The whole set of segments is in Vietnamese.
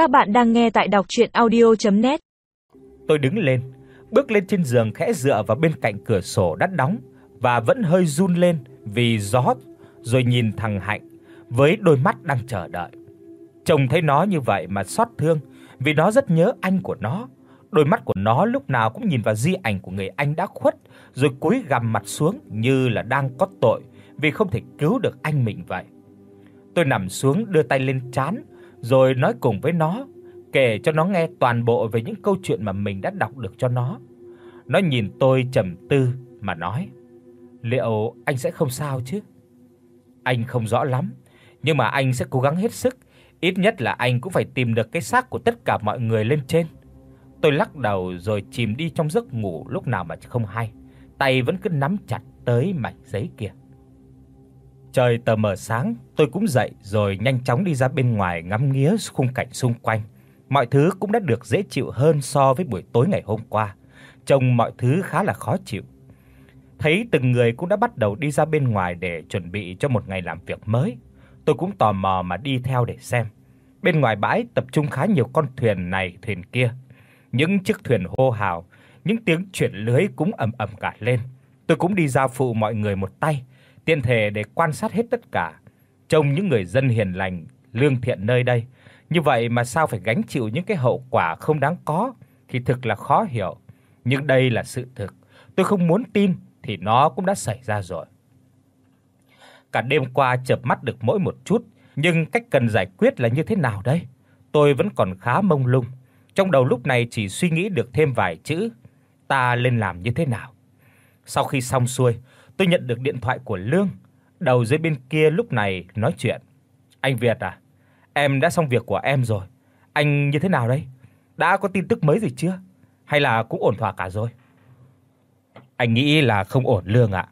Các bạn đang nghe tại đọc audio net Tôi đứng lên, bước lên trên giường khẽ dựa vào bên cạnh cửa sổ đã đóng và vẫn hơi run lên vì gió, rồi nhìn thằng Hạnh với đôi mắt đang chờ đợi. Trông thấy nó như vậy mà xót thương, vì nó rất nhớ anh của nó. Đôi mắt của nó lúc nào cũng nhìn vào di ảnh của người anh đã khuất, rồi cúi gằm mặt xuống như là đang có tội vì không thể cứu được anh mình vậy. Tôi nằm xuống đưa tay lên trán rồi nói cùng với nó, kể cho nó nghe toàn bộ về những câu chuyện mà mình đã đọc được cho nó. Nó nhìn tôi trầm tư mà nói: "Liệu anh sẽ không sao chứ?" Anh không rõ lắm, nhưng mà anh sẽ cố gắng hết sức, ít nhất là anh cũng phải tìm được cái xác của tất cả mọi người lên trên. Tôi lắc đầu rồi chìm đi trong giấc ngủ lúc nào mà không hay, tay vẫn cứ nắm chặt tới mảnh giấy kia. Trời tờ mờ sáng, tôi cũng dậy rồi nhanh chóng đi ra bên ngoài ngắm nghía khung cảnh xung quanh. Mọi thứ cũng đã được dễ chịu hơn so với buổi tối ngày hôm qua. Trông mọi thứ khá là khó chịu. Thấy từng người cũng đã bắt đầu đi ra bên ngoài để chuẩn bị cho một ngày làm việc mới. Tôi cũng tò mò mà đi theo để xem. Bên ngoài bãi tập trung khá nhiều con thuyền này thuyền kia. Những chiếc thuyền hô hào, những tiếng chuyển lưới cũng ầm ầm cả lên. Tôi cũng đi ra phụ mọi người một tay tiện thể để quan sát hết tất cả, trông những người dân hiền lành, lương thiện nơi đây, như vậy mà sao phải gánh chịu những cái hậu quả không đáng có thì thực là khó hiểu, nhưng đây là sự thực. Tôi không muốn tin thì nó cũng đã xảy ra rồi. Cả đêm qua chợp mắt được mỗi một chút, nhưng cách cần giải quyết là như thế nào đây? Tôi vẫn còn khá mông lung. Trong đầu lúc này chỉ suy nghĩ được thêm vài chữ, ta lên làm như thế nào. Sau khi xong xuôi, Tôi nhận được điện thoại của Lương, đầu dưới bên kia lúc này nói chuyện. "Anh Việt à, em đã xong việc của em rồi. Anh như thế nào đây? Đã có tin tức mới gì chưa? Hay là cũng ổn thỏa cả rồi?" Anh nghĩ là không ổn Lương ạ.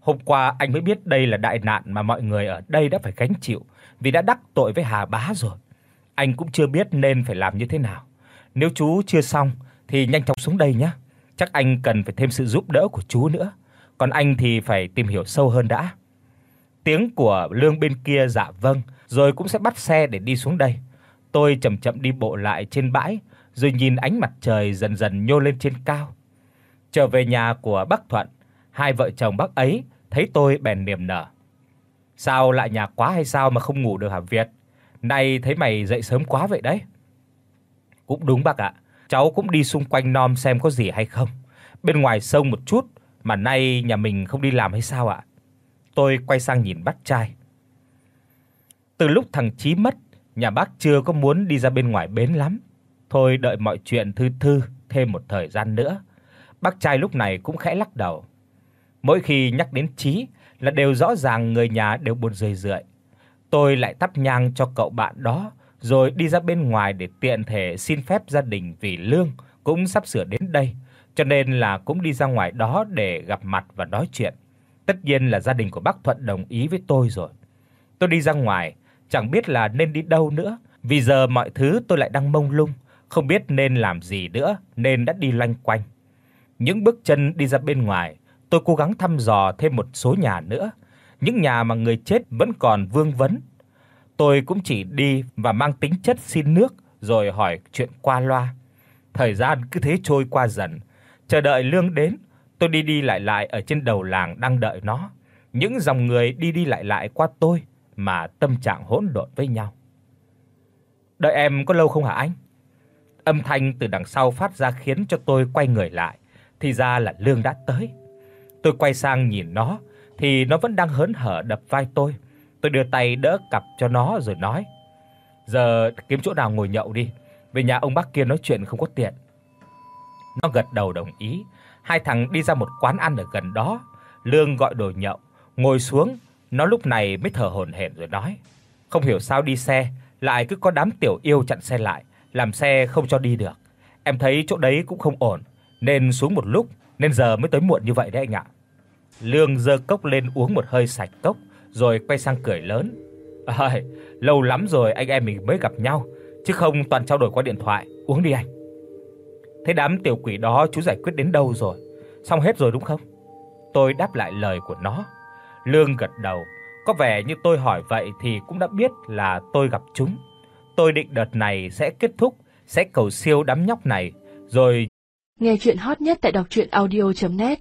Hôm qua anh mới biết đây là đại nạn mà mọi người ở đây đã phải gánh chịu vì đã đắc tội với Hà Bá rồi. Anh cũng chưa biết nên phải làm như thế nào. Nếu chú chưa xong thì nhanh chóng xuống đây nhé. Chắc anh cần phải thêm sự giúp đỡ của chú nữa còn anh thì phải tìm hiểu sâu hơn đã. Tiếng của Lương bên kia dạ vâng, rồi cũng sẽ bắt xe để đi xuống đây. Tôi chậm chậm đi bộ lại trên bãi, rồi nhìn ánh mặt trời dần dần nhô lên trên cao. Trở về nhà của bác Thuận, hai vợ chồng bác ấy thấy tôi bèn niềm nở. Sao lại nhà quá hay sao mà không ngủ được hả Việt? Nay thấy mày dậy sớm quá vậy đấy. Cũng đúng bác ạ, cháu cũng đi xung quanh nom xem có gì hay không. Bên ngoài sông một chút mà nay nhà mình không đi làm hay sao ạ? Tôi quay sang nhìn bác trai. Từ lúc thằng Chí mất, nhà bác chưa có muốn đi ra bên ngoài bến lắm. Thôi đợi mọi chuyện thư thư thêm một thời gian nữa. Bác trai lúc này cũng khẽ lắc đầu. Mỗi khi nhắc đến Chí là đều rõ ràng người nhà đều buồn rười rượi. Tôi lại thắp nhang cho cậu bạn đó rồi đi ra bên ngoài để tiện thể xin phép gia đình vì lương cũng sắp sửa đến đây cho nên là cũng đi ra ngoài đó để gặp mặt và nói chuyện. Tất nhiên là gia đình của bác Thuận đồng ý với tôi rồi. Tôi đi ra ngoài, chẳng biết là nên đi đâu nữa, vì giờ mọi thứ tôi lại đang mông lung, không biết nên làm gì nữa nên đã đi loanh quanh. Những bước chân đi ra bên ngoài, tôi cố gắng thăm dò thêm một số nhà nữa, những nhà mà người chết vẫn còn vương vấn. Tôi cũng chỉ đi và mang tính chất xin nước rồi hỏi chuyện qua loa. Thời gian cứ thế trôi qua dần, Chờ đợi lương đến, tôi đi đi lại lại ở trên đầu làng đang đợi nó. Những dòng người đi đi lại lại qua tôi mà tâm trạng hỗn độn với nhau. Đợi em có lâu không hả anh? Âm thanh từ đằng sau phát ra khiến cho tôi quay người lại, thì ra là Lương đã tới. Tôi quay sang nhìn nó thì nó vẫn đang hớn hở đập vai tôi. Tôi đưa tay đỡ cặp cho nó rồi nói: "Giờ kiếm chỗ nào ngồi nhậu đi, về nhà ông bác kia nói chuyện không có tiện." Nó gật đầu đồng ý. Hai thằng đi ra một quán ăn ở gần đó. Lương gọi đồ nhậu, ngồi xuống, nó lúc này mới thở hổn hển rồi nói: "Không hiểu sao đi xe lại cứ có đám tiểu yêu chặn xe lại, làm xe không cho đi được. Em thấy chỗ đấy cũng không ổn, nên xuống một lúc, nên giờ mới tới muộn như vậy đấy anh ạ." Lương giơ cốc lên uống một hơi sạch cốc, rồi quay sang cười lớn. "Ơi, lâu lắm rồi anh em mình mới gặp nhau, chứ không toàn trao đổi qua điện thoại, uống đi anh." Thế đám tiểu quỷ đó chú giải quyết đến đâu rồi? Xong hết rồi đúng không? Tôi đáp lại lời của nó. Lương gật đầu, có vẻ như tôi hỏi vậy thì cũng đã biết là tôi gặp chúng. tôi định đợt này sẽ kết thúc, sẽ cầu siêu đám nhóc này rồi Nghe truyện hot nhất tại doctruyenaudio.net